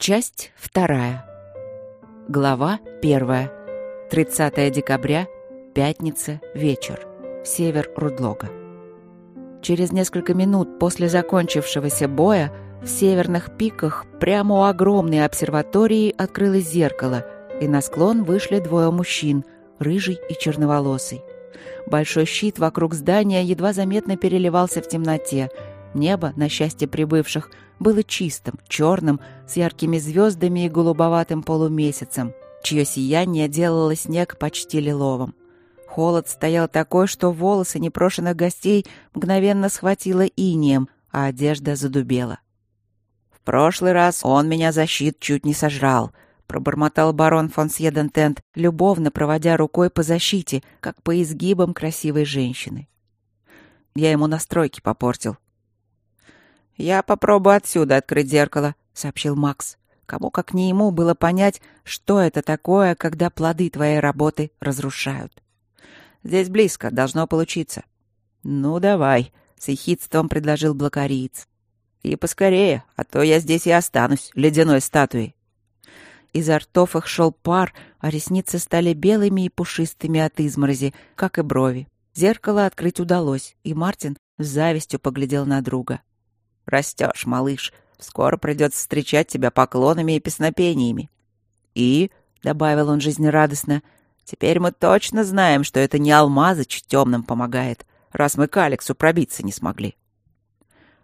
Часть вторая. Глава первая. 30 декабря, пятница, вечер. Север Рудлога. Через несколько минут после закончившегося боя в северных пиках прямо у огромной обсерватории открылось зеркало, и на склон вышли двое мужчин, рыжий и черноволосый. Большой щит вокруг здания едва заметно переливался в темноте. Небо, на счастье прибывших, было чистым, черным, с яркими звездами и голубоватым полумесяцем, чье сияние делало снег почти лиловым. Холод стоял такой, что волосы непрошенных гостей мгновенно схватило инием, а одежда задубела. «В прошлый раз он меня за щит чуть не сожрал», — пробормотал барон фон Сьедентент, любовно проводя рукой по защите, как по изгибам красивой женщины. Я ему настройки попортил, «Я попробую отсюда открыть зеркало», — сообщил Макс. Кому как не ему было понять, что это такое, когда плоды твоей работы разрушают. «Здесь близко, должно получиться». «Ну, давай», — с ехидством предложил блокариец. «И поскорее, а то я здесь и останусь, ледяной статуей». Изо ртов их шел пар, а ресницы стали белыми и пушистыми от изморози, как и брови. Зеркало открыть удалось, и Мартин с завистью поглядел на друга. Растешь, малыш. Скоро придется встречать тебя поклонами и песнопениями. И, — добавил он жизнерадостно, — теперь мы точно знаем, что это не Алмазыч темным помогает, раз мы к Алексу пробиться не смогли.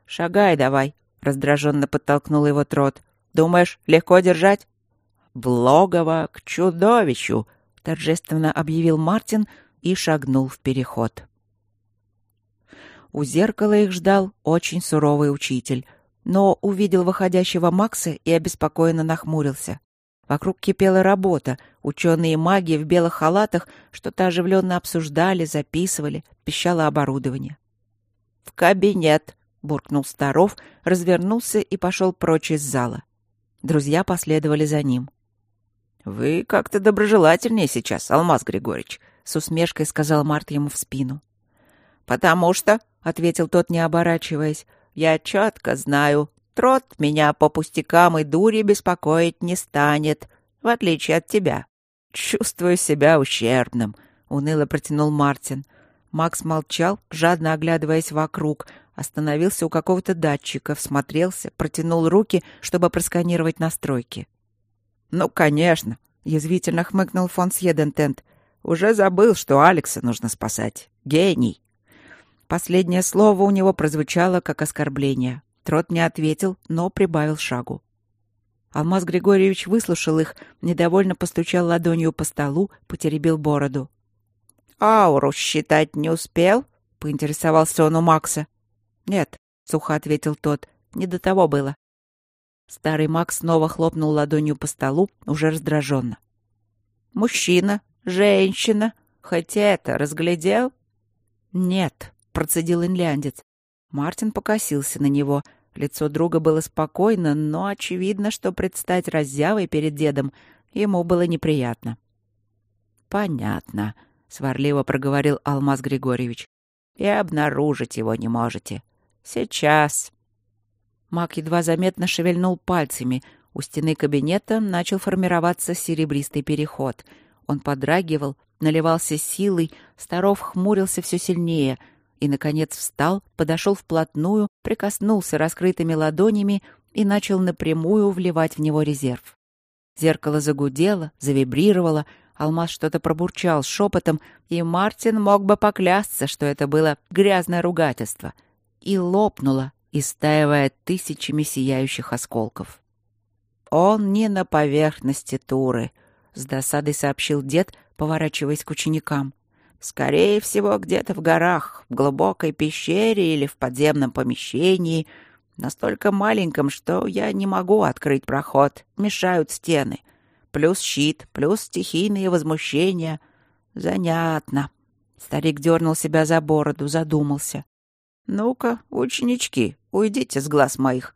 «Шагай давай», — раздраженно подтолкнул его Трот. «Думаешь, легко держать?» «В логово к чудовищу», — торжественно объявил Мартин и шагнул в переход. У зеркала их ждал очень суровый учитель, но увидел выходящего Макса и обеспокоенно нахмурился. Вокруг кипела работа, ученые и маги в белых халатах что-то оживленно обсуждали, записывали, пищало оборудование. «В кабинет!» — буркнул Старов, развернулся и пошел прочь из зала. Друзья последовали за ним. «Вы как-то доброжелательнее сейчас, Алмаз Григорьевич», — с усмешкой сказал Март ему в спину. «Потому что ответил тот, не оборачиваясь. Я четко знаю, трот меня по пустякам и дури беспокоить не станет, в отличие от тебя. Чувствую себя ущербным, уныло протянул Мартин. Макс молчал, жадно оглядываясь вокруг, остановился у какого-то датчика, всмотрелся, протянул руки, чтобы просканировать настройки. «Ну, конечно», — язвительно хмыкнул фон Сьедентент. «Уже забыл, что Алекса нужно спасать. Гений!» Последнее слово у него прозвучало как оскорбление. Трот не ответил, но прибавил шагу. Алмаз Григорьевич выслушал их, недовольно постучал ладонью по столу, потеребил бороду. «Ауру считать не успел?» — поинтересовался он у Макса. «Нет», — сухо ответил тот, — «не до того было». Старый Макс снова хлопнул ладонью по столу, уже раздраженно. «Мужчина, женщина, хоть это разглядел?» «Нет», процедил инляндец. Мартин покосился на него. Лицо друга было спокойно, но очевидно, что предстать раззявой перед дедом ему было неприятно. «Понятно», — сварливо проговорил Алмаз Григорьевич. «И обнаружить его не можете. Сейчас». Мак едва заметно шевельнул пальцами. У стены кабинета начал формироваться серебристый переход. Он подрагивал, наливался силой, Старов хмурился все сильнее — и, наконец, встал, подошел вплотную, прикоснулся раскрытыми ладонями и начал напрямую вливать в него резерв. Зеркало загудело, завибрировало, алмаз что-то пробурчал шепотом, и Мартин мог бы поклясться, что это было грязное ругательство, и лопнуло, истаивая тысячами сияющих осколков. «Он не на поверхности Туры», — с досадой сообщил дед, поворачиваясь к ученикам. Скорее всего, где-то в горах, в глубокой пещере или в подземном помещении, настолько маленьком, что я не могу открыть проход, мешают стены. Плюс щит, плюс стихийные возмущения. Занятно. Старик дернул себя за бороду, задумался. «Ну-ка, ученички, уйдите с глаз моих.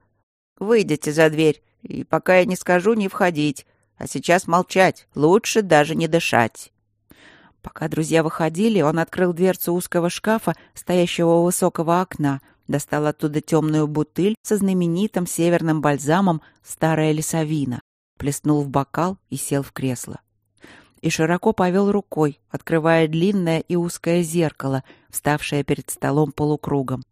Выйдите за дверь, и пока я не скажу, не входить. А сейчас молчать, лучше даже не дышать». Пока друзья выходили, он открыл дверцу узкого шкафа, стоящего у высокого окна, достал оттуда темную бутыль со знаменитым северным бальзамом «Старая лесовина», плеснул в бокал и сел в кресло. И широко повел рукой, открывая длинное и узкое зеркало, вставшее перед столом полукругом.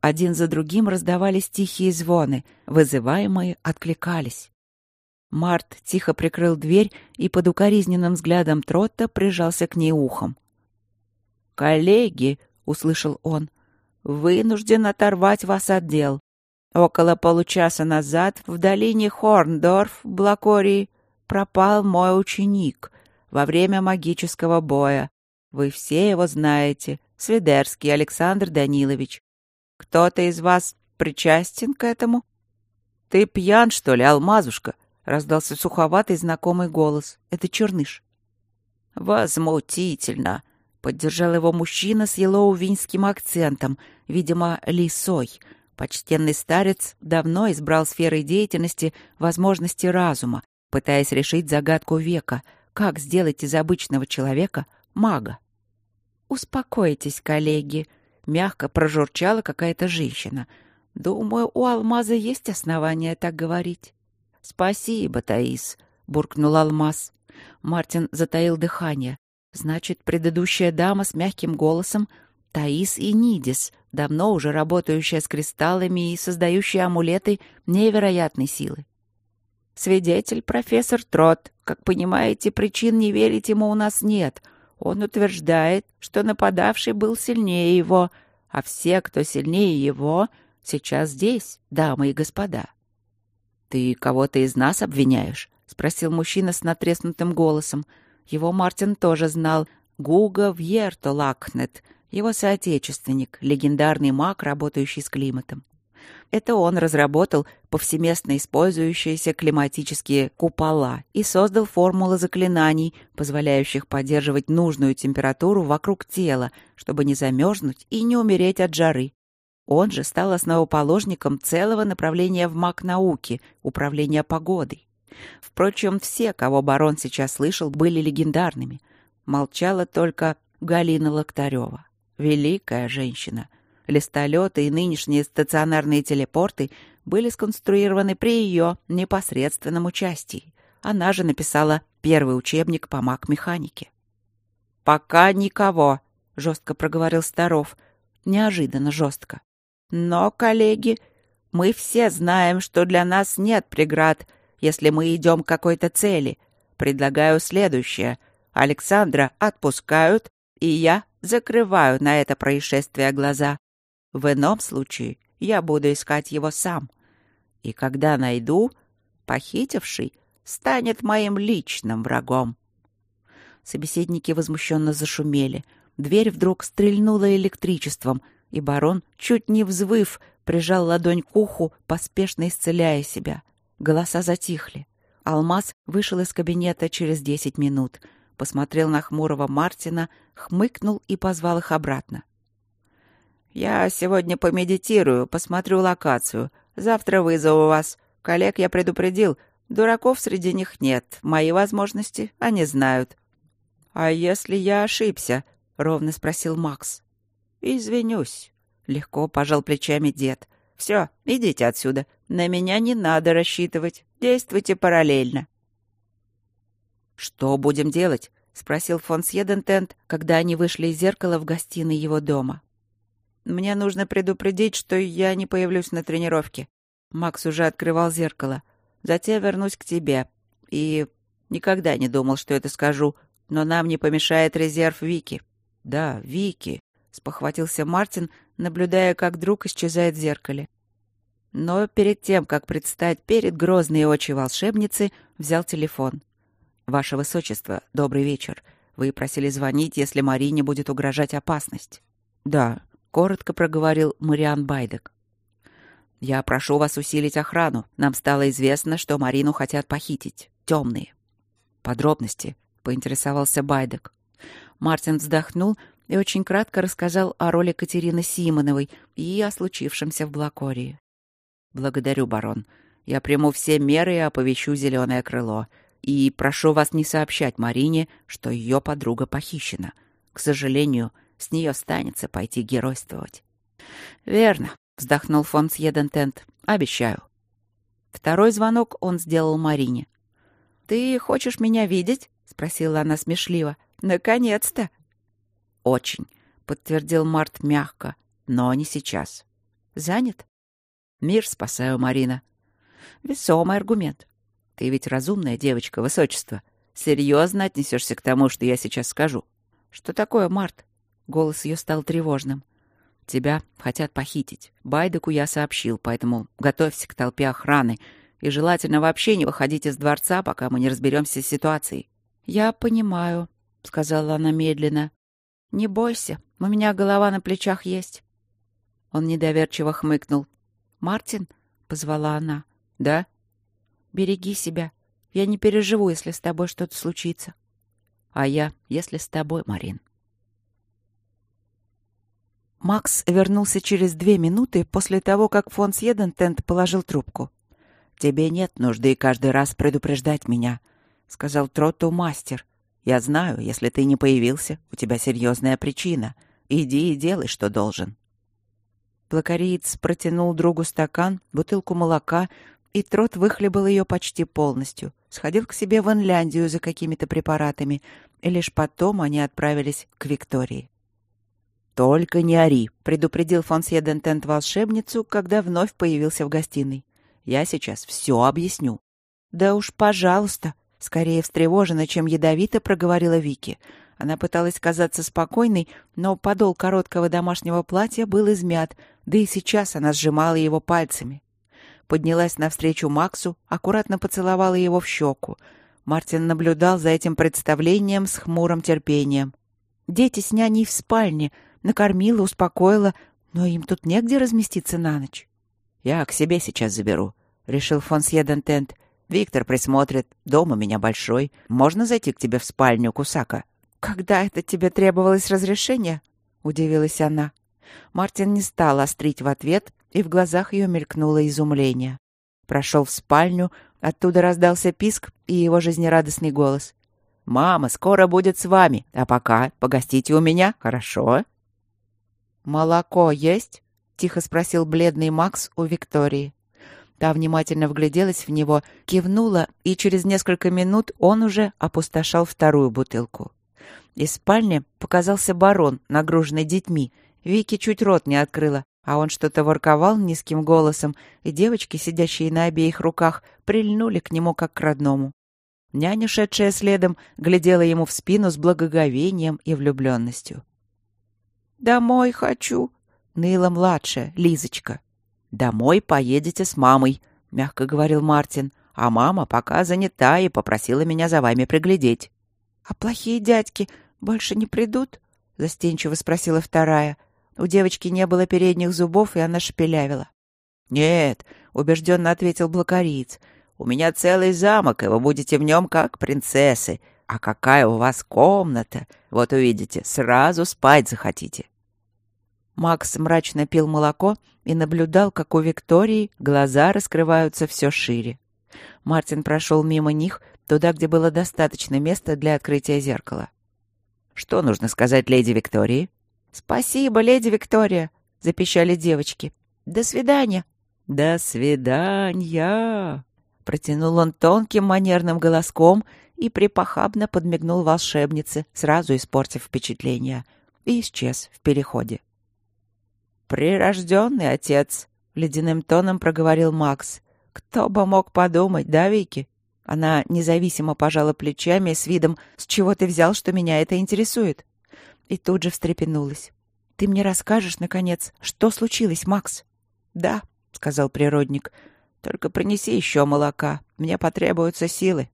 Один за другим раздавались тихие звоны, вызываемые откликались. Март тихо прикрыл дверь и под укоризненным взглядом Тротта прижался к ней ухом. «Коллеги!» — услышал он. «Вынужден оторвать вас от дел. Около получаса назад в долине Хорндорф, Блакории, пропал мой ученик во время магического боя. Вы все его знаете. Свидерский Александр Данилович. Кто-то из вас причастен к этому? Ты пьян, что ли, алмазушка? Раздался суховатый знакомый голос. Это Черныш. Возмутительно, поддержал его мужчина с елоувинским акцентом, видимо, лисой. Почтенный старец давно избрал сферой деятельности возможности разума, пытаясь решить загадку века, как сделать из обычного человека мага. «Успокойтесь, коллеги», Мягко прожурчала какая-то женщина. «Думаю, у Алмаза есть основания так говорить». «Спасибо, Таис», — буркнул Алмаз. Мартин затаил дыхание. «Значит, предыдущая дама с мягким голосом — Таис и Нидис, давно уже работающая с кристаллами и создающая амулеты невероятной силы. Свидетель — профессор Трот. Как понимаете, причин не верить ему у нас нет. Он утверждает, что нападавший был сильнее его, а все, кто сильнее его, сейчас здесь, дамы и господа. «Ты кого-то из нас обвиняешь?» — спросил мужчина с натреснутым голосом. Его Мартин тоже знал. Гуга Вьерто Лакнет, его соотечественник, легендарный маг, работающий с климатом. Это он разработал повсеместно использующиеся климатические купола и создал формулы заклинаний, позволяющих поддерживать нужную температуру вокруг тела, чтобы не замерзнуть и не умереть от жары. Он же стал основоположником целого направления в маг-науке — управления погодой. Впрочем, все, кого барон сейчас слышал, были легендарными. Молчала только Галина Локтарева. Великая женщина — Листолеты и нынешние стационарные телепорты были сконструированы при ее непосредственном участии. Она же написала первый учебник по маг-механике. «Пока никого», — жестко проговорил Старов. Неожиданно жестко. «Но, коллеги, мы все знаем, что для нас нет преград, если мы идем к какой-то цели. Предлагаю следующее. Александра отпускают, и я закрываю на это происшествие глаза. В ином случае я буду искать его сам. И когда найду, похитивший станет моим личным врагом. Собеседники возмущенно зашумели. Дверь вдруг стрельнула электричеством, и барон, чуть не взвыв, прижал ладонь к уху, поспешно исцеляя себя. Голоса затихли. Алмаз вышел из кабинета через десять минут, посмотрел на хмурого Мартина, хмыкнул и позвал их обратно. «Я сегодня помедитирую, посмотрю локацию. Завтра вызову вас. Коллег я предупредил. Дураков среди них нет. Мои возможности они знают». «А если я ошибся?» — ровно спросил Макс. «Извинюсь», — легко пожал плечами дед. «Все, идите отсюда. На меня не надо рассчитывать. Действуйте параллельно». «Что будем делать?» — спросил фон Сьедентент, когда они вышли из зеркала в гостиной его дома. Мне нужно предупредить, что я не появлюсь на тренировке. Макс уже открывал зеркало. Затем вернусь к тебе. И никогда не думал, что это скажу, но нам не помешает резерв Вики. Да, Вики, спохватился Мартин, наблюдая, как друг исчезает в зеркале. Но перед тем, как предстать перед грозные очи волшебницы, взял телефон. «Ваше Высочество, добрый вечер. Вы просили звонить, если Марине будет угрожать опасность». «Да», коротко проговорил Мариан Байдек. «Я прошу вас усилить охрану. Нам стало известно, что Марину хотят похитить. Темные». «Подробности?» — поинтересовался Байдек. Мартин вздохнул и очень кратко рассказал о роли Катерины Симоновой и о случившемся в Блакории. «Благодарю, барон. Я приму все меры и оповещу «Зеленое крыло». И прошу вас не сообщать Марине, что ее подруга похищена. К сожалению, с нее станется пойти геройствовать. «Верно», — вздохнул фон Сьедентент. «Обещаю». Второй звонок он сделал Марине. «Ты хочешь меня видеть?» — спросила она смешливо. «Наконец-то!» «Очень», — подтвердил Март мягко, — «но не сейчас». «Занят?» «Мир спасаю, Марина». «Весомый аргумент. Ты ведь разумная девочка, высочество. Серьезно отнесешься к тому, что я сейчас скажу?» «Что такое, Март?» Голос ее стал тревожным. «Тебя хотят похитить. Байдеку я сообщил, поэтому готовься к толпе охраны и желательно вообще не выходить из дворца, пока мы не разберемся с ситуацией». «Я понимаю», — сказала она медленно. «Не бойся, у меня голова на плечах есть». Он недоверчиво хмыкнул. «Мартин?» — позвала она. «Да?» «Береги себя. Я не переживу, если с тобой что-то случится». «А я, если с тобой, Марин». Макс вернулся через две минуты после того, как фон Сьедентент положил трубку. «Тебе нет нужды каждый раз предупреждать меня», — сказал Тротту мастер. «Я знаю, если ты не появился, у тебя серьезная причина. Иди и делай, что должен». Плакариец протянул другу стакан, бутылку молока, и Трот выхлебал ее почти полностью. Сходил к себе в Инляндию за какими-то препаратами, и лишь потом они отправились к Виктории. «Только не ори», — предупредил фон Сьедентент волшебницу, когда вновь появился в гостиной. «Я сейчас все объясню». «Да уж, пожалуйста», — скорее встревоженно, чем ядовито проговорила Вики. Она пыталась казаться спокойной, но подол короткого домашнего платья был измят, да и сейчас она сжимала его пальцами. Поднялась навстречу Максу, аккуратно поцеловала его в щеку. Мартин наблюдал за этим представлением с хмурым терпением. «Дети с няней в спальне», накормила, успокоила, но им тут негде разместиться на ночь. «Я к себе сейчас заберу», — решил фон Сьедентент. «Виктор присмотрит. Дом у меня большой. Можно зайти к тебе в спальню, Кусака?» «Когда это тебе требовалось разрешение?» — удивилась она. Мартин не стал острить в ответ, и в глазах ее мелькнуло изумление. Прошел в спальню, оттуда раздался писк и его жизнерадостный голос. «Мама скоро будет с вами, а пока погостите у меня, хорошо?» «Молоко есть?» — тихо спросил бледный Макс у Виктории. Та внимательно вгляделась в него, кивнула, и через несколько минут он уже опустошал вторую бутылку. Из спальни показался барон, нагруженный детьми. Вики чуть рот не открыла, а он что-то ворковал низким голосом, и девочки, сидящие на обеих руках, прильнули к нему как к родному. Няня, шедшая следом, глядела ему в спину с благоговением и влюбленностью. «Домой хочу», — ныла младшая, Лизочка. «Домой поедете с мамой», — мягко говорил Мартин. «А мама пока занята и попросила меня за вами приглядеть». «А плохие дядьки больше не придут?» — застенчиво спросила вторая. У девочки не было передних зубов, и она шепелявила. «Нет», — убежденно ответил блокариец, — «у меня целый замок, и вы будете в нем как принцессы. А какая у вас комната! Вот увидите, сразу спать захотите». Макс мрачно пил молоко и наблюдал, как у Виктории глаза раскрываются все шире. Мартин прошел мимо них, туда, где было достаточно места для открытия зеркала. «Что нужно сказать леди Виктории?» «Спасибо, леди Виктория!» — запищали девочки. «До свидания!» «До свидания!» — протянул он тонким манерным голоском и припохабно подмигнул волшебнице, сразу испортив впечатление, и исчез в переходе. «Прирожденный отец», — ледяным тоном проговорил Макс. «Кто бы мог подумать, да, Вики?» Она независимо пожала плечами с видом «С чего ты взял, что меня это интересует?» И тут же встрепенулась. «Ты мне расскажешь, наконец, что случилось, Макс?» «Да», — сказал природник. «Только принеси еще молока. Мне потребуются силы».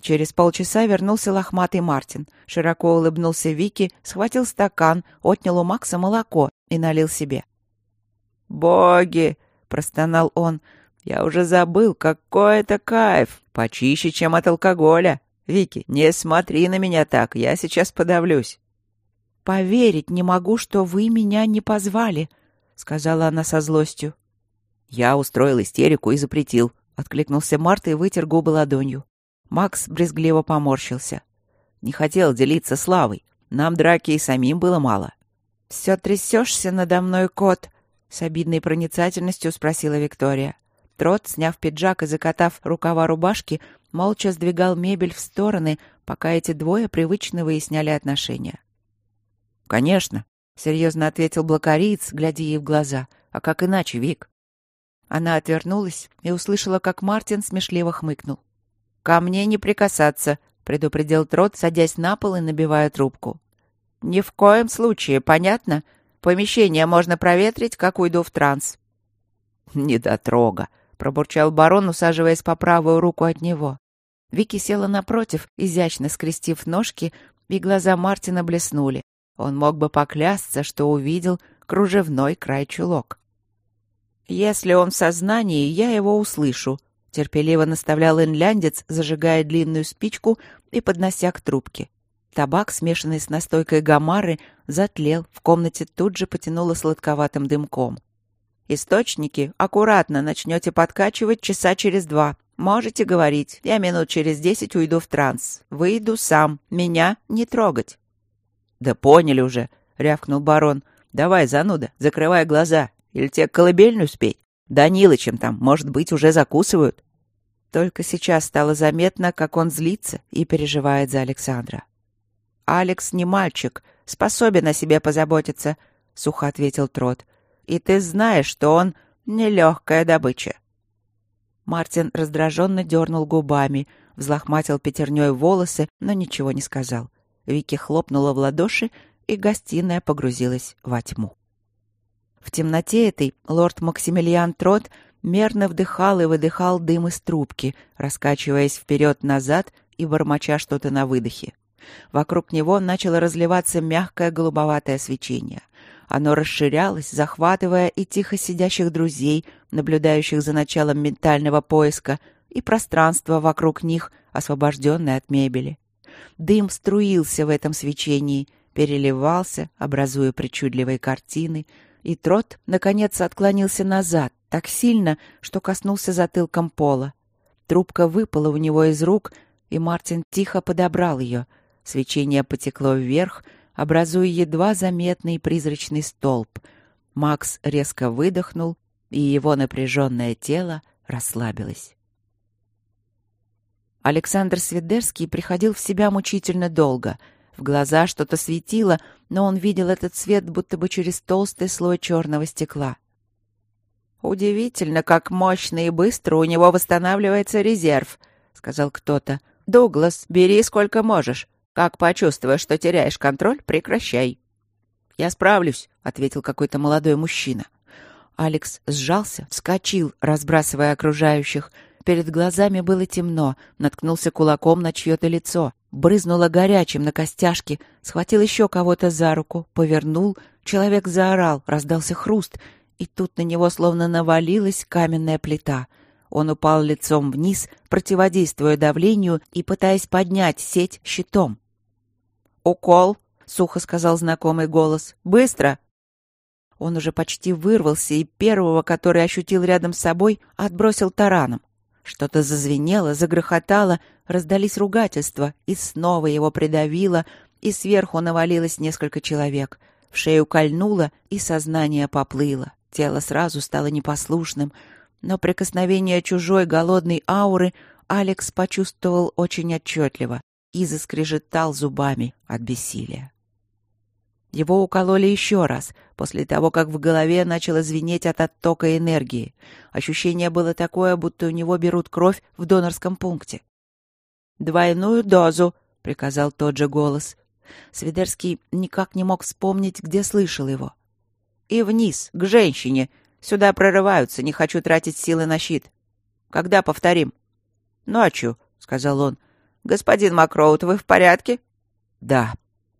Через полчаса вернулся лохматый Мартин. Широко улыбнулся Вики, схватил стакан, отнял у Макса молоко и налил себе. «Боги!» — простонал он. «Я уже забыл, какой это кайф! Почище, чем от алкоголя! Вики, не смотри на меня так, я сейчас подавлюсь!» «Поверить не могу, что вы меня не позвали», — сказала она со злостью. «Я устроил истерику и запретил», — откликнулся Марта и вытер губы ладонью. Макс брезгливо поморщился. «Не хотел делиться славой. Нам драки и самим было мало. «Все трясешься надо мной, кот?» — с обидной проницательностью спросила Виктория. Трот, сняв пиджак и закатав рукава рубашки, молча сдвигал мебель в стороны, пока эти двое привычно выясняли отношения. «Конечно», — серьезно ответил блокариец, глядя ей в глаза. «А как иначе, Вик?» Она отвернулась и услышала, как Мартин смешливо хмыкнул. «Ко мне не прикасаться», — предупредил Трот, садясь на пол и набивая трубку. «Ни в коем случае, понятно? Помещение можно проветрить, как уйду в транс». «Недотрога», — пробурчал барон, усаживаясь по правую руку от него. Вики села напротив, изящно скрестив ножки, и глаза Мартина блеснули. Он мог бы поклясться, что увидел кружевной край чулок. «Если он в сознании, я его услышу», — терпеливо наставлял инляндец, зажигая длинную спичку и поднося к трубке. Табак, смешанный с настойкой гамары, затлел, в комнате тут же потянуло сладковатым дымком. «Источники аккуратно начнете подкачивать часа через два. Можете говорить, я минут через десять уйду в транс. Выйду сам, меня не трогать». «Да поняли уже», — рявкнул барон. «Давай, зануда, закрывай глаза. Или тебе колыбельную спеть? Данилычем там, может быть, уже закусывают». Только сейчас стало заметно, как он злится и переживает за Александра. «Алекс не мальчик, способен о себе позаботиться», — сухо ответил Трот. «И ты знаешь, что он нелегкая добыча». Мартин раздраженно дернул губами, взлохматил пятерней волосы, но ничего не сказал. Вики хлопнула в ладоши, и гостиная погрузилась во тьму. В темноте этой лорд Максимилиан Трот мерно вдыхал и выдыхал дым из трубки, раскачиваясь вперед-назад и бормоча что-то на выдохе. Вокруг него начало разливаться мягкое голубоватое свечение. Оно расширялось, захватывая и тихо сидящих друзей, наблюдающих за началом ментального поиска, и пространство вокруг них, освобожденное от мебели. Дым струился в этом свечении, переливался, образуя причудливые картины, и трот, наконец, отклонился назад, так сильно, что коснулся затылком пола. Трубка выпала у него из рук, и Мартин тихо подобрал ее. Свечение потекло вверх, образуя едва заметный призрачный столб. Макс резко выдохнул, и его напряженное тело расслабилось. Александр Свидерский приходил в себя мучительно долго. В глаза что-то светило, но он видел этот свет будто бы через толстый слой черного стекла. «Удивительно, как мощно и быстро у него восстанавливается резерв», — сказал кто-то. «Дуглас, бери сколько можешь. Как почувствуешь, что теряешь контроль, прекращай». «Я справлюсь», — ответил какой-то молодой мужчина. Алекс сжался, вскочил, разбрасывая окружающих — Перед глазами было темно, наткнулся кулаком на чье-то лицо, брызнуло горячим на костяшки, схватил еще кого-то за руку, повернул, человек заорал, раздался хруст, и тут на него словно навалилась каменная плита. Он упал лицом вниз, противодействуя давлению и пытаясь поднять сеть щитом. «Укол!» — сухо сказал знакомый голос. «Быстро!» Он уже почти вырвался, и первого, который ощутил рядом с собой, отбросил тараном. Что-то зазвенело, загрохотало, раздались ругательства, и снова его придавило, и сверху навалилось несколько человек. В шею кольнуло, и сознание поплыло. Тело сразу стало непослушным, но прикосновение чужой голодной ауры Алекс почувствовал очень отчетливо и заскрежетал зубами от бессилия. Его укололи еще раз, после того, как в голове начало звенеть от оттока энергии. Ощущение было такое, будто у него берут кровь в донорском пункте. «Двойную дозу», — приказал тот же голос. Свидерский никак не мог вспомнить, где слышал его. «И вниз, к женщине. Сюда прорываются, не хочу тратить силы на щит. Когда повторим?» «Ночью», — сказал он. «Господин Макроуд, вы в порядке?» «Да»,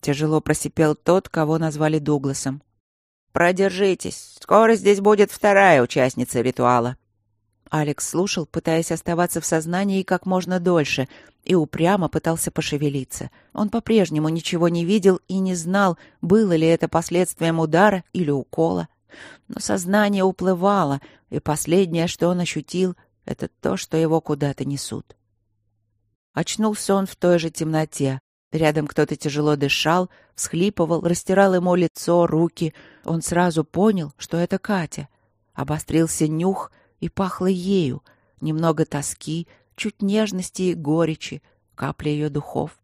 Тяжело просипел тот, кого назвали Дугласом. «Продержитесь. Скоро здесь будет вторая участница ритуала». Алекс слушал, пытаясь оставаться в сознании как можно дольше, и упрямо пытался пошевелиться. Он по-прежнему ничего не видел и не знал, было ли это последствием удара или укола. Но сознание уплывало, и последнее, что он ощутил, — это то, что его куда-то несут. Очнулся он в той же темноте, Рядом кто-то тяжело дышал, всхлипывал, растирал ему лицо, руки. Он сразу понял, что это Катя. Обострился нюх, и пахло ею. Немного тоски, чуть нежности и горечи, капля ее духов.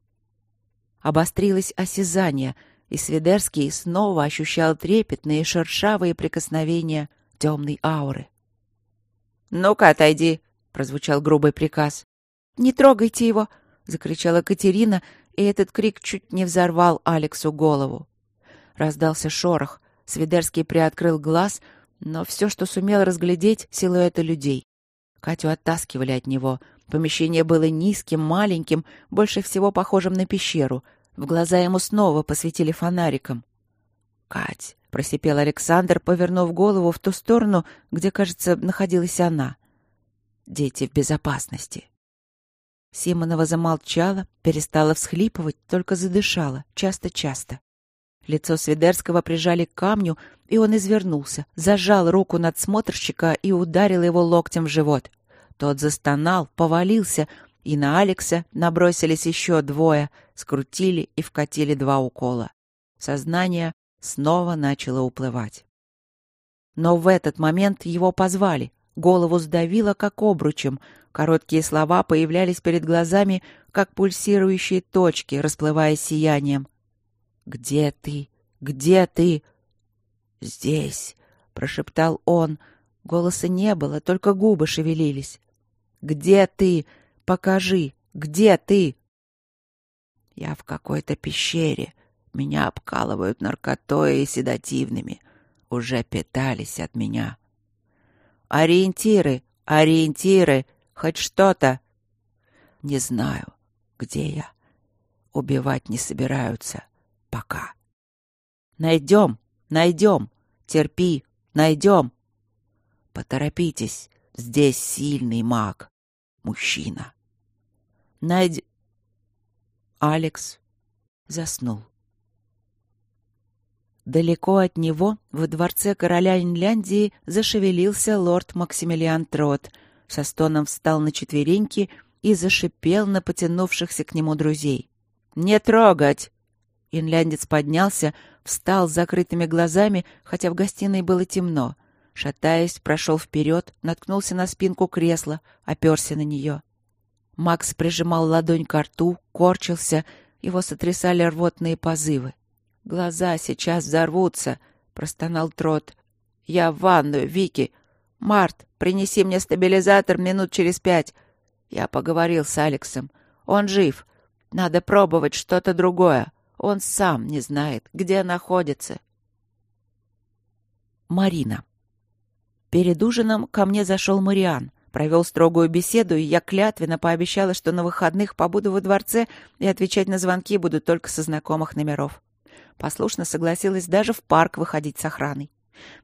Обострилось осязание, и Свидерский снова ощущал трепетные шершавые прикосновения темной ауры. «Ну-ка, отойди!» — прозвучал грубый приказ. «Не трогайте его!» — закричала Катерина, и этот крик чуть не взорвал Алексу голову. Раздался шорох. Свидерский приоткрыл глаз, но все, что сумел разглядеть, — силуэты людей. Катю оттаскивали от него. Помещение было низким, маленьким, больше всего похожим на пещеру. В глаза ему снова посветили фонариком. «Кать!» — просипел Александр, повернув голову в ту сторону, где, кажется, находилась она. «Дети в безопасности». Симонова замолчала, перестала всхлипывать, только задышала, часто-часто. Лицо Свидерского прижали к камню, и он извернулся, зажал руку надсмотрщика и ударил его локтем в живот. Тот застонал, повалился, и на Алекса набросились еще двое, скрутили и вкатили два укола. Сознание снова начало уплывать. Но в этот момент его позвали. Голову сдавило, как обручем. Короткие слова появлялись перед глазами, как пульсирующие точки, расплываясь сиянием. «Где ты? Где ты?» «Здесь», — прошептал он. Голоса не было, только губы шевелились. «Где ты? Покажи, где ты?» «Я в какой-то пещере. Меня обкалывают наркотой и седативными. Уже питались от меня». «Ориентиры! Ориентиры! Хоть что-то!» «Не знаю, где я. Убивать не собираются. Пока». «Найдем! Найдем! Терпи! Найдем!» «Поторопитесь! Здесь сильный маг. Мужчина!» «Найд...» Алекс заснул. Далеко от него, в дворце короля Инляндии, зашевелился лорд Максимилиан Трот, со стоном встал на четвереньки и зашипел на потянувшихся к нему друзей. «Не трогать!» Инляндец поднялся, встал с закрытыми глазами, хотя в гостиной было темно. Шатаясь, прошел вперед, наткнулся на спинку кресла, оперся на нее. Макс прижимал ладонь к рту, корчился, его сотрясали рвотные позывы. «Глаза сейчас взорвутся», — простонал Трот. «Я в ванную, Вики. Март, принеси мне стабилизатор минут через пять». Я поговорил с Алексом. Он жив. Надо пробовать что-то другое. Он сам не знает, где находится. Марина. Перед ужином ко мне зашел Мариан. Провел строгую беседу, и я клятвенно пообещала, что на выходных побуду во дворце и отвечать на звонки буду только со знакомых номеров. Послушно согласилась даже в парк выходить с охраной.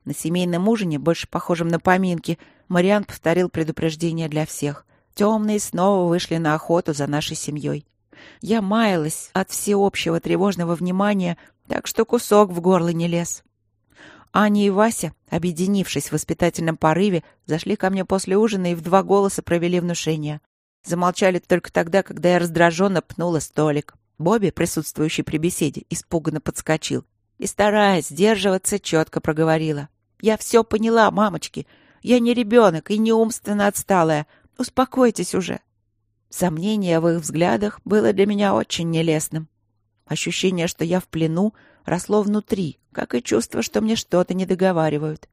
На семейном ужине, больше похожем на поминки, Мариан повторил предупреждение для всех. Темные снова вышли на охоту за нашей семьей. Я маялась от всеобщего тревожного внимания, так что кусок в горло не лез. Аня и Вася, объединившись в воспитательном порыве, зашли ко мне после ужина и в два голоса провели внушение. Замолчали только тогда, когда я раздраженно пнула столик. Бобби, присутствующий при беседе, испуганно подскочил и, стараясь сдерживаться, четко проговорила. «Я все поняла, мамочки. Я не ребенок и не умственно отсталая. Успокойтесь уже». Сомнение в их взглядах было для меня очень нелестным. Ощущение, что я в плену, росло внутри, как и чувство, что мне что-то не договаривают.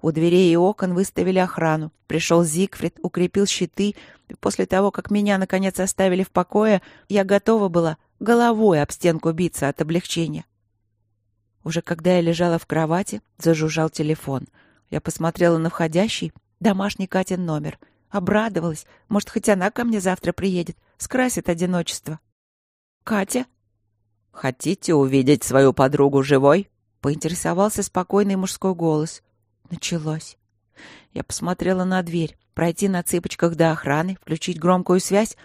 У дверей и окон выставили охрану. Пришел Зигфрид, укрепил щиты, и после того, как меня, наконец, оставили в покое, я готова была головой об стенку биться от облегчения. Уже когда я лежала в кровати, зажужжал телефон. Я посмотрела на входящий, домашний Катин номер. Обрадовалась. Может, хоть она ко мне завтра приедет, скрасит одиночество. «Катя?» «Хотите увидеть свою подругу живой?» — поинтересовался спокойный мужской голос. Началось. Я посмотрела на дверь. Пройти на цыпочках до охраны, включить громкую связь,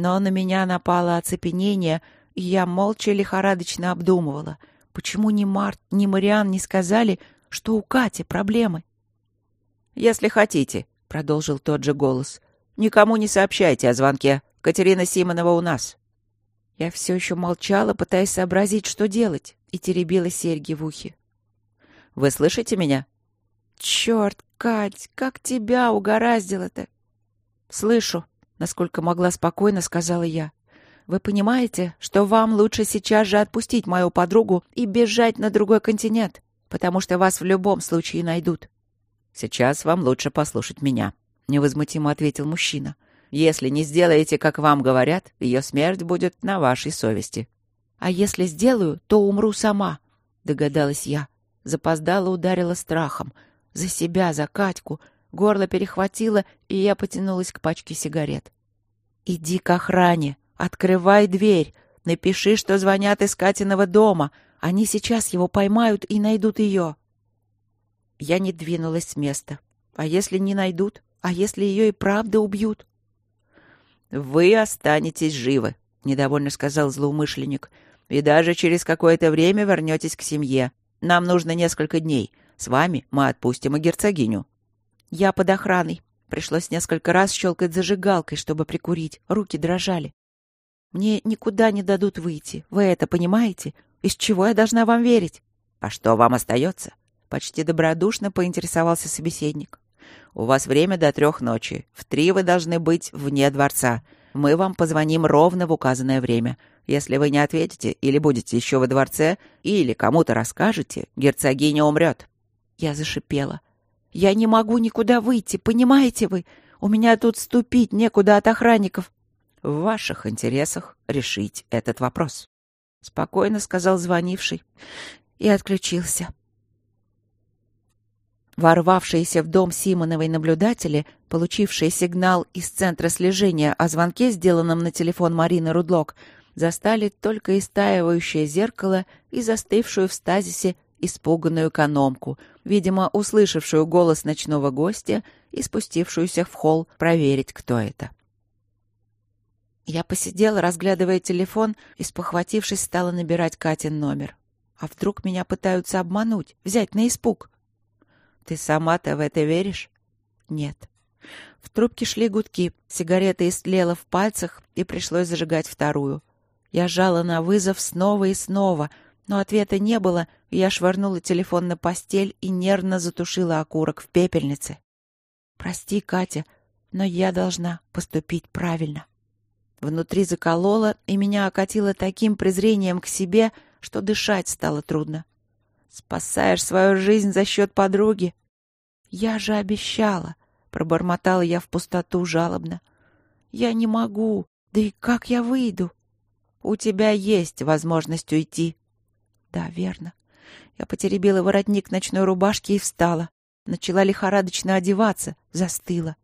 но на меня напало оцепенение, и я молча лихорадочно обдумывала, почему ни Март, ни Мариан не сказали, что у Кати проблемы. «Если хотите», — продолжил тот же голос, — «никому не сообщайте о звонке. Катерина Симонова у нас». Я все еще молчала, пытаясь сообразить, что делать, и теребила серьги в ухе. «Вы слышите меня?» «Черт, Кать, как тебя угораздило-то!» «Слышу», — насколько могла спокойно сказала я. «Вы понимаете, что вам лучше сейчас же отпустить мою подругу и бежать на другой континент, потому что вас в любом случае найдут?» «Сейчас вам лучше послушать меня», — невозмутимо ответил мужчина. Если не сделаете, как вам говорят, ее смерть будет на вашей совести. А если сделаю, то умру сама, догадалась я. Запоздала ударила страхом. За себя, за Катьку. Горло перехватило, и я потянулась к пачке сигарет. «Иди к охране, открывай дверь, напиши, что звонят из Катиного дома. Они сейчас его поймают и найдут ее». Я не двинулась с места. А если не найдут? А если ее и правда убьют? «Вы останетесь живы», — недовольно сказал злоумышленник. «И даже через какое-то время вернетесь к семье. Нам нужно несколько дней. С вами мы отпустим и герцогиню». «Я под охраной». Пришлось несколько раз щелкать зажигалкой, чтобы прикурить. Руки дрожали. «Мне никуда не дадут выйти. Вы это понимаете? Из чего я должна вам верить?» «А что вам остается?» Почти добродушно поинтересовался собеседник. У вас время до трех ночи. В три вы должны быть вне дворца. Мы вам позвоним ровно в указанное время. Если вы не ответите или будете еще во дворце, или кому-то расскажете, герцогиня умрет». Я зашипела. «Я не могу никуда выйти, понимаете вы? У меня тут ступить некуда от охранников». «В ваших интересах решить этот вопрос», — спокойно сказал звонивший и отключился. Ворвавшиеся в дом Симоновой наблюдатели, получившие сигнал из центра слежения о звонке, сделанном на телефон Марины Рудлок, застали только истаивающее зеркало и застывшую в стазисе испуганную экономку, видимо, услышавшую голос ночного гостя и спустившуюся в холл проверить, кто это. Я посидела, разглядывая телефон, и, спохватившись, стала набирать Катин номер. А вдруг меня пытаются обмануть, взять на испуг? Ты сама-то в это веришь? Нет. В трубке шли гудки, сигарета истлела в пальцах, и пришлось зажигать вторую. Я жала на вызов снова и снова, но ответа не было, я швырнула телефон на постель и нервно затушила окурок в пепельнице. «Прости, Катя, но я должна поступить правильно». Внутри заколола, и меня окатило таким презрением к себе, что дышать стало трудно. Спасаешь свою жизнь за счет подруги? Я же обещала, пробормотала я в пустоту жалобно. Я не могу. Да и как я выйду? У тебя есть возможность уйти. Да, верно. Я потеребила воротник ночной рубашки и встала. Начала лихорадочно одеваться, застыла.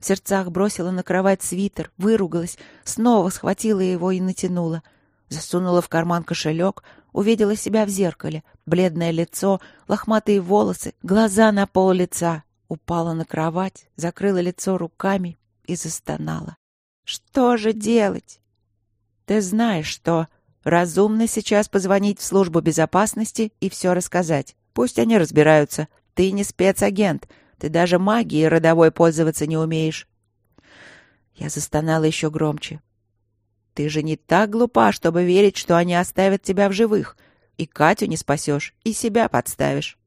В сердцах бросила на кровать свитер, выругалась, снова схватила его и натянула. Засунула в карман кошелек, увидела себя в зеркале. Бледное лицо, лохматые волосы, глаза на пол лица. Упала на кровать, закрыла лицо руками и застонала. «Что же делать?» «Ты знаешь, что...» Разумно сейчас позвонить в службу безопасности и все рассказать. Пусть они разбираются. Ты не спецагент. Ты даже магией родовой пользоваться не умеешь. Я застонала еще громче. Ты же не так глупа, чтобы верить, что они оставят тебя в живых. И Катю не спасешь, и себя подставишь.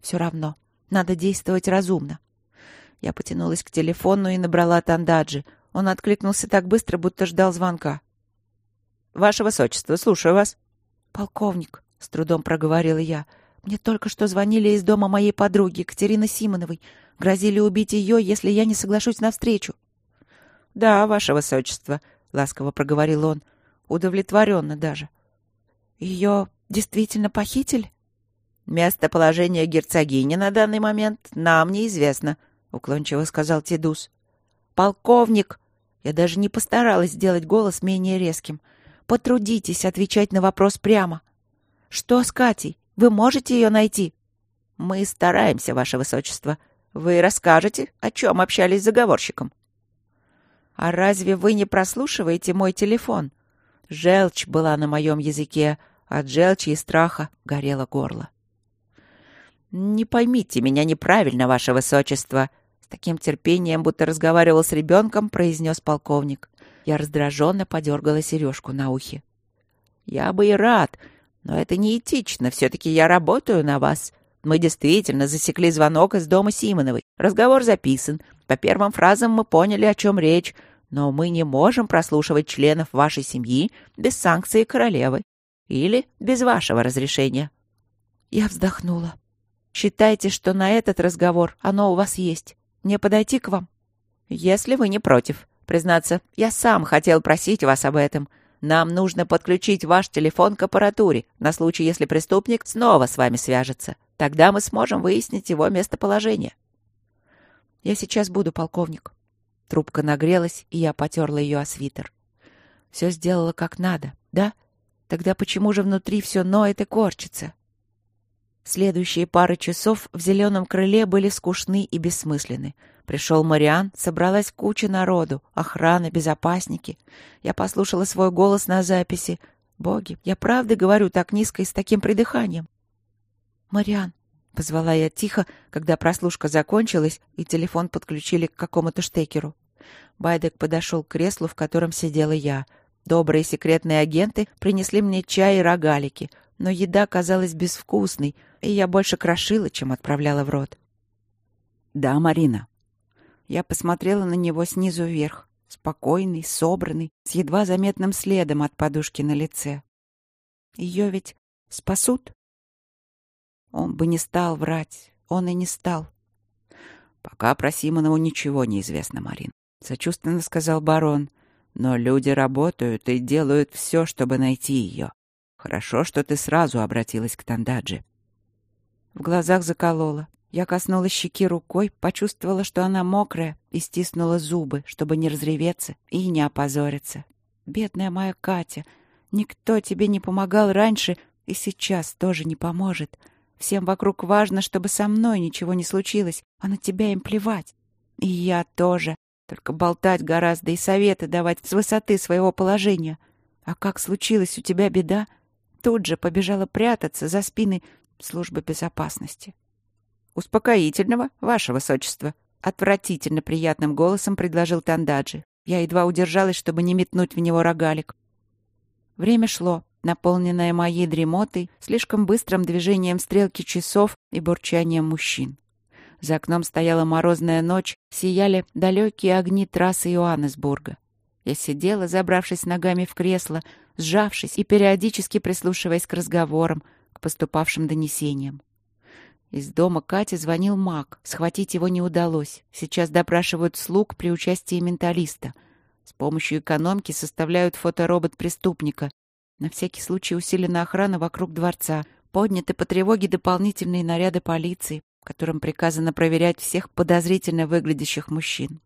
Все равно, надо действовать разумно. Я потянулась к телефону и набрала Тандаджи. Он откликнулся так быстро, будто ждал звонка. «Ваше высочество, слушаю вас». «Полковник», — с трудом проговорила я, — «мне только что звонили из дома моей подруги, Екатерины Симоновой. Грозили убить ее, если я не соглашусь на встречу». «Да, ваше высочество», — ласково проговорил он, удовлетворенно даже. «Ее действительно похитили?» «Местоположение герцогини на данный момент нам неизвестно», — уклончиво сказал Тедус. «Полковник!» Я даже не постаралась сделать голос менее резким. «Потрудитесь отвечать на вопрос прямо. Что с Катей? Вы можете ее найти?» «Мы стараемся, ваше высочество. Вы расскажете, о чем общались с заговорщиком?» «А разве вы не прослушиваете мой телефон?» Желчь была на моем языке, от желчи и страха горело горло. «Не поймите меня неправильно, ваше высочество», — с таким терпением, будто разговаривал с ребенком, произнес полковник. Я раздраженно подергала сережку на ухе. «Я бы и рад, но это неэтично. Все-таки я работаю на вас. Мы действительно засекли звонок из дома Симоновой. Разговор записан. По первым фразам мы поняли, о чем речь. Но мы не можем прослушивать членов вашей семьи без санкции королевы. Или без вашего разрешения». Я вздохнула. «Считайте, что на этот разговор оно у вас есть. Мне подойти к вам?» «Если вы не против. Признаться, я сам хотел просить вас об этом. Нам нужно подключить ваш телефон к аппаратуре на случай, если преступник снова с вами свяжется. Тогда мы сможем выяснить его местоположение. Я сейчас буду, полковник. Трубка нагрелась, и я потерла ее о свитер. Все сделала как надо, да? Тогда почему же внутри все ноет и корчится? Следующие пары часов в зеленом крыле были скучны и бессмысленны. Пришел Мариан, собралась куча народу, охрана, безопасники. Я послушала свой голос на записи. Боги, я правда говорю так низко и с таким придыханием. «Мариан», — позвала я тихо, когда прослушка закончилась, и телефон подключили к какому-то штекеру. Байдек подошел к креслу, в котором сидела я. Добрые секретные агенты принесли мне чай и рогалики, но еда казалась безвкусной, и я больше крошила, чем отправляла в рот. «Да, Марина», я посмотрела на него снизу вверх, спокойный, собранный, с едва заметным следом от подушки на лице. Ее ведь спасут? Он бы не стал врать, он и не стал. Пока про Симонову ничего не известно, Марин, сочувственно сказал барон. Но люди работают и делают все, чтобы найти ее. Хорошо, что ты сразу обратилась к Тандаджи. В глазах заколола. Я коснулась щеки рукой, почувствовала, что она мокрая, и стиснула зубы, чтобы не разреветься и не опозориться. «Бедная моя Катя, никто тебе не помогал раньше и сейчас тоже не поможет. Всем вокруг важно, чтобы со мной ничего не случилось, а на тебя им плевать. И я тоже. Только болтать гораздо и советы давать с высоты своего положения. А как случилась у тебя беда, тут же побежала прятаться за спины службы безопасности. «Успокоительного, ваше высочество», — отвратительно приятным голосом предложил Тандаджи. Я едва удержалась, чтобы не метнуть в него рогалик. Время шло, наполненное моей дремотой, слишком быстрым движением стрелки часов и бурчанием мужчин. За окном стояла морозная ночь, сияли далекие огни трассы Иоаннесбурга. Я сидела, забравшись ногами в кресло, сжавшись и периодически прислушиваясь к разговорам, к поступавшим донесениям. Из дома Кати звонил маг. Схватить его не удалось. Сейчас допрашивают слуг при участии менталиста. С помощью экономки составляют фоторобот преступника. На всякий случай усилена охрана вокруг дворца. Подняты по тревоге дополнительные наряды полиции, которым приказано проверять всех подозрительно выглядящих мужчин.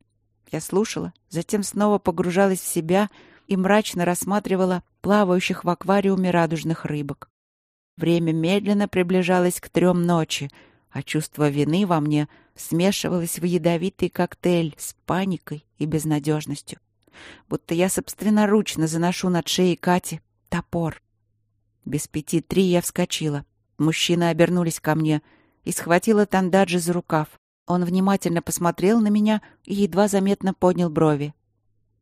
Я слушала, затем снова погружалась в себя и мрачно рассматривала плавающих в аквариуме радужных рыбок. Время медленно приближалось к трем ночи, а чувство вины во мне смешивалось в ядовитый коктейль с паникой и безнадежностью. Будто я собственноручно заношу над шеей Кати топор. Без пяти три я вскочила. Мужчины обернулись ко мне и схватила Тандаджи за рукав. Он внимательно посмотрел на меня и едва заметно поднял брови.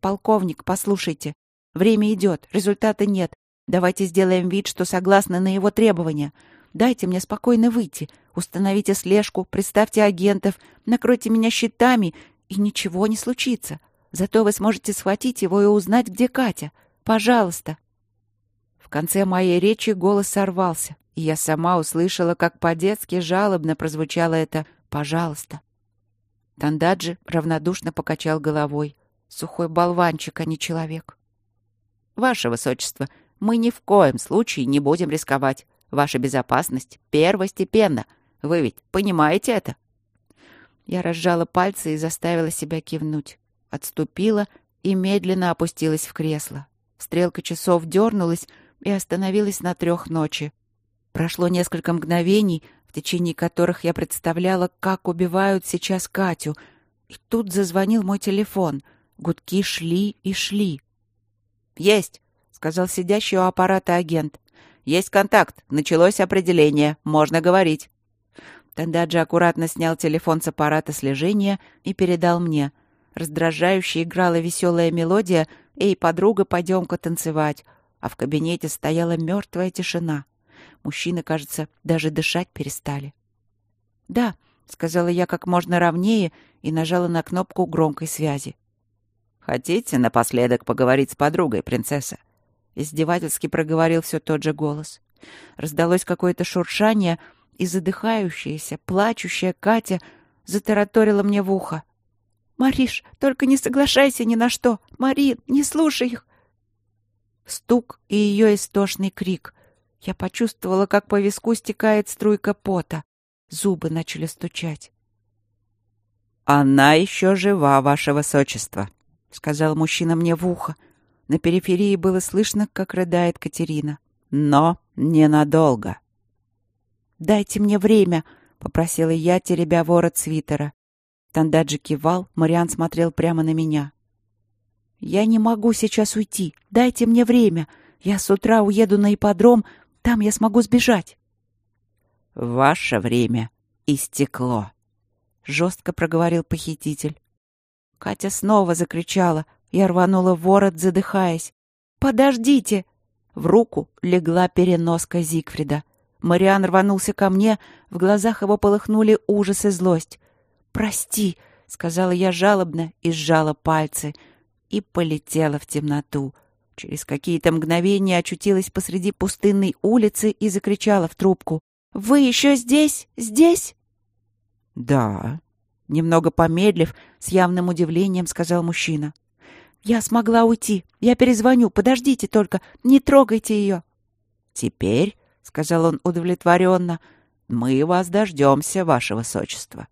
«Полковник, послушайте. Время идет, результата нет. Давайте сделаем вид, что согласны на его требования. Дайте мне спокойно выйти. Установите слежку, представьте агентов, накройте меня щитами, и ничего не случится. Зато вы сможете схватить его и узнать, где Катя. Пожалуйста. В конце моей речи голос сорвался, и я сама услышала, как по-детски жалобно прозвучало это «пожалуйста». Тандаджи равнодушно покачал головой. Сухой болванчик, а не человек. «Ваше высочество, мы ни в коем случае не будем рисковать. Ваша безопасность первостепенна. Вы ведь понимаете это?» Я разжала пальцы и заставила себя кивнуть. Отступила и медленно опустилась в кресло. Стрелка часов дернулась и остановилась на трех ночи. Прошло несколько мгновений, в течение которых я представляла, как убивают сейчас Катю. И тут зазвонил мой телефон. Гудки шли и шли. «Есть!» сказал сидящий у аппарата агент. «Есть контакт. Началось определение. Можно говорить». Тандаджи аккуратно снял телефон с аппарата слежения и передал мне. Раздражающе играла веселая мелодия, «Эй, подруга, пойдем-ка танцевать!» А в кабинете стояла мертвая тишина. Мужчины, кажется, даже дышать перестали. «Да», — сказала я как можно ровнее и нажала на кнопку громкой связи. «Хотите напоследок поговорить с подругой, принцесса?» Издевательски проговорил все тот же голос. Раздалось какое-то шуршание, и задыхающаяся, плачущая Катя затараторила мне в ухо. «Мариш, только не соглашайся ни на что! Марин, не слушай их!» Стук и ее истошный крик. Я почувствовала, как по виску стекает струйка пота. Зубы начали стучать. «Она еще жива, ваше высочество», — сказал мужчина мне в ухо. На периферии было слышно, как рыдает Катерина. «Но ненадолго». «Дайте мне время», — попросила я, теребя ворот свитера. Тандаджи кивал, Мариан смотрел прямо на меня. «Я не могу сейчас уйти. Дайте мне время. Я с утра уеду на ипподром, там я смогу сбежать». «Ваше время истекло», — жестко проговорил похититель. Катя снова закричала. Я рванула ворот, задыхаясь. «Подождите!» В руку легла переноска Зигфрида. Мариан рванулся ко мне, в глазах его полыхнули ужас и злость. «Прости!» — сказала я жалобно и сжала пальцы. И полетела в темноту. Через какие-то мгновения очутилась посреди пустынной улицы и закричала в трубку. «Вы еще здесь? Здесь?» «Да», — немного помедлив, с явным удивлением сказал мужчина. «Я смогла уйти. Я перезвоню. Подождите только. Не трогайте ее». «Теперь», — сказал он удовлетворенно, — «мы вас дождемся, ваше высочество».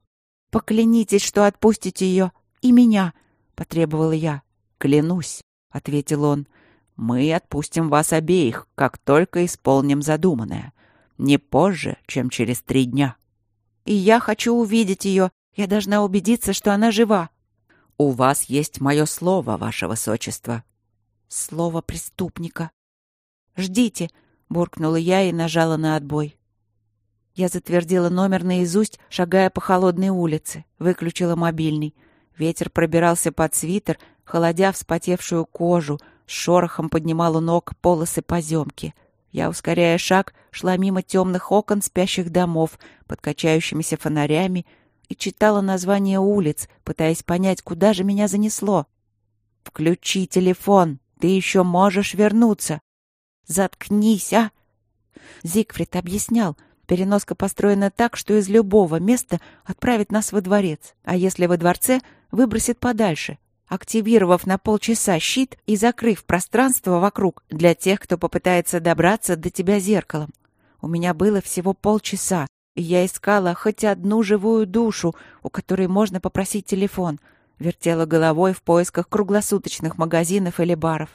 «Поклянитесь, что отпустите ее. И меня», — потребовала я. «Клянусь», — ответил он, — «мы отпустим вас обеих, как только исполним задуманное. Не позже, чем через три дня». «И я хочу увидеть ее. Я должна убедиться, что она жива». «У вас есть мое слово, ваше высочество». «Слово преступника». «Ждите», — буркнула я и нажала на отбой. Я затвердила номер наизусть, шагая по холодной улице, выключила мобильный. Ветер пробирался под свитер, холодя вспотевшую кожу, шорохом поднимал у ног полосы поземки. Я, ускоряя шаг, шла мимо темных окон спящих домов, под качающимися фонарями, и читала названия улиц, пытаясь понять, куда же меня занесло. «Включи телефон, ты еще можешь вернуться!» «Заткнись, а!» Зигфрид объяснял, переноска построена так, что из любого места отправит нас во дворец, а если во дворце, выбросит подальше, активировав на полчаса щит и закрыв пространство вокруг для тех, кто попытается добраться до тебя зеркалом. У меня было всего полчаса, я искала хоть одну живую душу, у которой можно попросить телефон. Вертела головой в поисках круглосуточных магазинов или баров.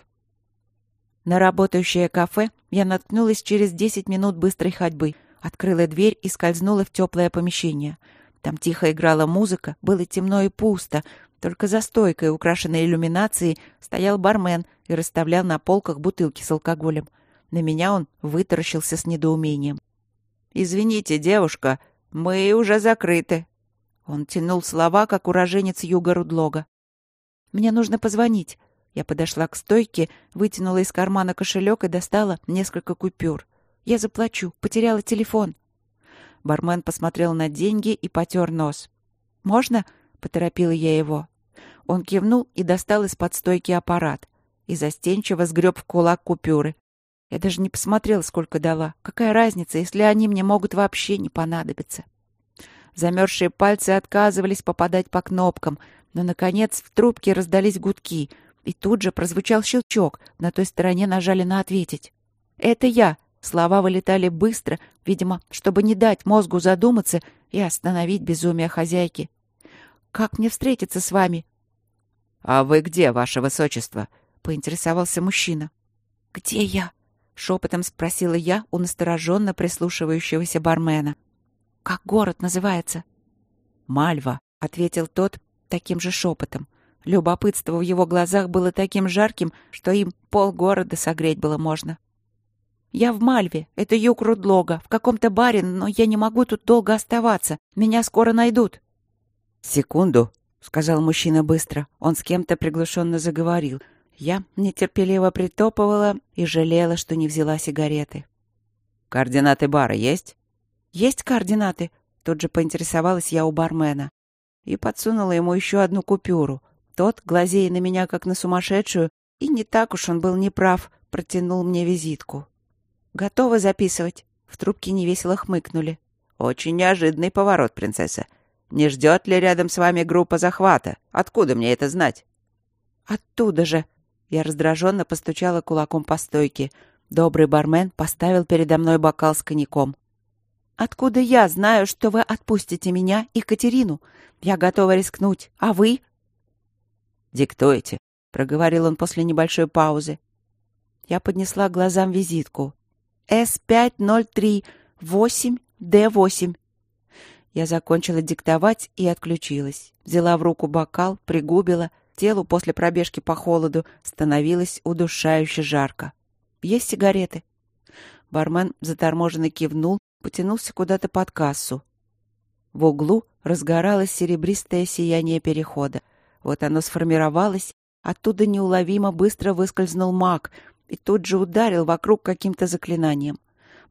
На работающее кафе я наткнулась через 10 минут быстрой ходьбы. Открыла дверь и скользнула в теплое помещение. Там тихо играла музыка, было темно и пусто. Только за стойкой, украшенной иллюминацией, стоял бармен и расставлял на полках бутылки с алкоголем. На меня он вытаращился с недоумением. «Извините, девушка, мы уже закрыты». Он тянул слова, как уроженец юга Рудлога. «Мне нужно позвонить». Я подошла к стойке, вытянула из кармана кошелек и достала несколько купюр. «Я заплачу. Потеряла телефон». Бармен посмотрел на деньги и потер нос. «Можно?» — поторопила я его. Он кивнул и достал из-под стойки аппарат. И застенчиво сгреб в кулак купюры. Я даже не посмотрела, сколько дала. Какая разница, если они мне могут вообще не понадобиться? Замерзшие пальцы отказывались попадать по кнопкам, но, наконец, в трубке раздались гудки, и тут же прозвучал щелчок. На той стороне нажали на «ответить». «Это я!» Слова вылетали быстро, видимо, чтобы не дать мозгу задуматься и остановить безумие хозяйки. «Как мне встретиться с вами?» «А вы где, ваше высочество?» — поинтересовался мужчина. «Где я?» Шепотом спросила я у настороженно прислушивающегося бармена. «Как город называется?» «Мальва», — ответил тот таким же шепотом. Любопытство в его глазах было таким жарким, что им полгорода согреть было можно. «Я в Мальве. Это юг Рудлога. В каком-то баре, но я не могу тут долго оставаться. Меня скоро найдут». «Секунду», — сказал мужчина быстро. Он с кем-то приглушенно заговорил. Я нетерпеливо притопывала и жалела, что не взяла сигареты. «Координаты бара есть?» «Есть координаты?» Тут же поинтересовалась я у бармена. И подсунула ему еще одну купюру. Тот, глазея на меня как на сумасшедшую, и не так уж он был неправ, протянул мне визитку. «Готовы записывать?» В трубке невесело хмыкнули. «Очень неожиданный поворот, принцесса. Не ждет ли рядом с вами группа захвата? Откуда мне это знать?» «Оттуда же!» Я раздраженно постучала кулаком по стойке. Добрый бармен поставил передо мной бокал с коньяком. «Откуда я знаю, что вы отпустите меня и Катерину? Я готова рискнуть. А вы?» «Диктуйте», — проговорил он после небольшой паузы. Я поднесла глазам визитку. «С-503-8-Д-8». Я закончила диктовать и отключилась. Взяла в руку бокал, пригубила. Телу после пробежки по холоду становилось удушающе жарко. «Есть сигареты?» Бармен заторможенно кивнул, потянулся куда-то под кассу. В углу разгоралось серебристое сияние перехода. Вот оно сформировалось, оттуда неуловимо быстро выскользнул маг и тут же ударил вокруг каким-то заклинанием.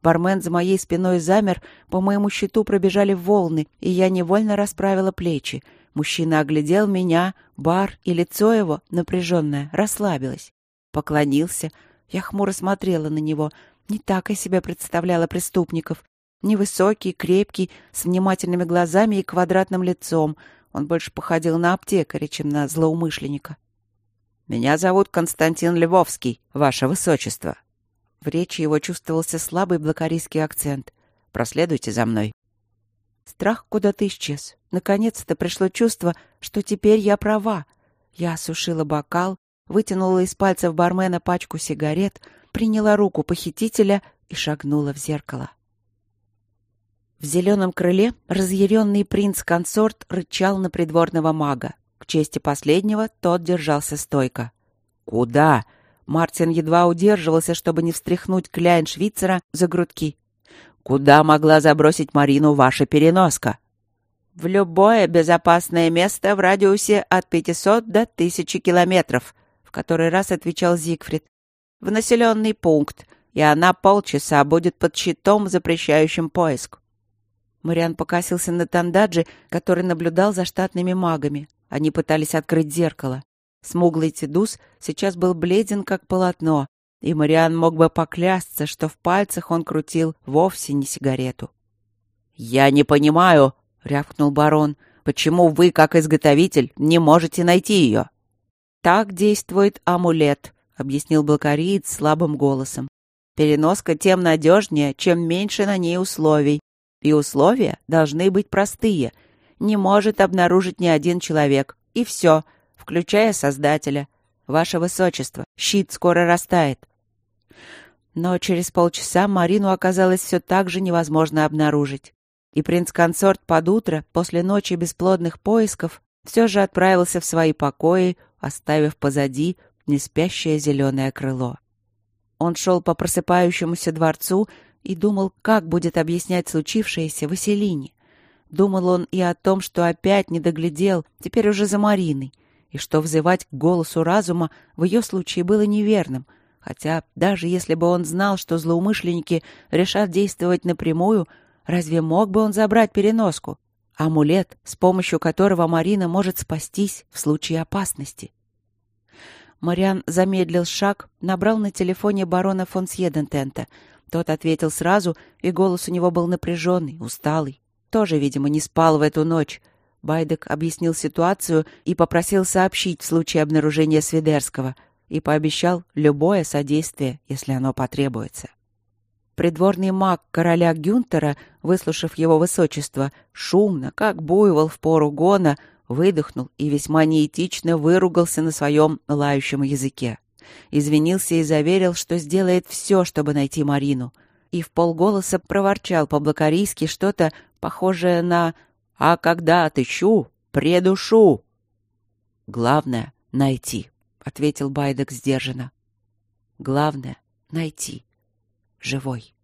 Бармен за моей спиной замер, по моему щиту пробежали волны, и я невольно расправила плечи. Мужчина оглядел меня, бар, и лицо его, напряженное, расслабилось. Поклонился. Я хмуро смотрела на него. Не так я себя представляла преступников. Невысокий, крепкий, с внимательными глазами и квадратным лицом. Он больше походил на аптекаря, чем на злоумышленника. «Меня зовут Константин Львовский, ваше высочество». В речи его чувствовался слабый блокарийский акцент. «Проследуйте за мной». Страх куда-то исчез. Наконец-то пришло чувство, что теперь я права. Я осушила бокал, вытянула из пальцев бармена пачку сигарет, приняла руку похитителя и шагнула в зеркало. В зеленом крыле разъяренный принц-консорт рычал на придворного мага. К чести последнего тот держался стойко. «Куда?» Мартин едва удерживался, чтобы не встряхнуть кляйн Швейцера за грудки. «Куда могла забросить Марину ваша переноска?» «В любое безопасное место в радиусе от 500 до 1000 километров», в который раз отвечал Зигфрид. «В населенный пункт, и она полчаса будет под щитом, запрещающим поиск». Мариан покосился на Тандаджи, который наблюдал за штатными магами. Они пытались открыть зеркало. Смуглый Тидус сейчас был бледен, как полотно, и Мариан мог бы поклясться, что в пальцах он крутил вовсе не сигарету. «Я не понимаю», — рявкнул барон, — «почему вы, как изготовитель, не можете найти ее?» «Так действует амулет», — объяснил блокариец слабым голосом. «Переноска тем надежнее, чем меньше на ней условий, и условия должны быть простые. Не может обнаружить ни один человек. И все, включая Создателя. Ваше Высочество, щит скоро растает. Но через полчаса Марину оказалось все так же невозможно обнаружить. И принц-консорт под утро, после ночи бесплодных поисков, все же отправился в свои покои, оставив позади неспящее зеленое крыло. Он шел по просыпающемуся дворцу, и думал, как будет объяснять случившееся Василине. Думал он и о том, что опять не доглядел, теперь уже за Мариной, и что взывать к голосу разума в ее случае было неверным, хотя даже если бы он знал, что злоумышленники решат действовать напрямую, разве мог бы он забрать переноску? Амулет, с помощью которого Марина может спастись в случае опасности. Мариан замедлил шаг, набрал на телефоне барона фон Сьедентента — тот ответил сразу, и голос у него был напряженный, усталый. Тоже, видимо, не спал в эту ночь. Байдек объяснил ситуацию и попросил сообщить в случае обнаружения Свидерского и пообещал любое содействие, если оно потребуется. Придворный маг короля Гюнтера, выслушав его высочество, шумно, как буйвол в пору гона, выдохнул и весьма неэтично выругался на своем лающем языке извинился и заверил, что сделает все, чтобы найти Марину. И в полголоса проворчал по-блокарийски что-то похожее на «А когда отыщу, предушу». «Главное — найти», — ответил Байдек сдержанно. «Главное — найти. Живой».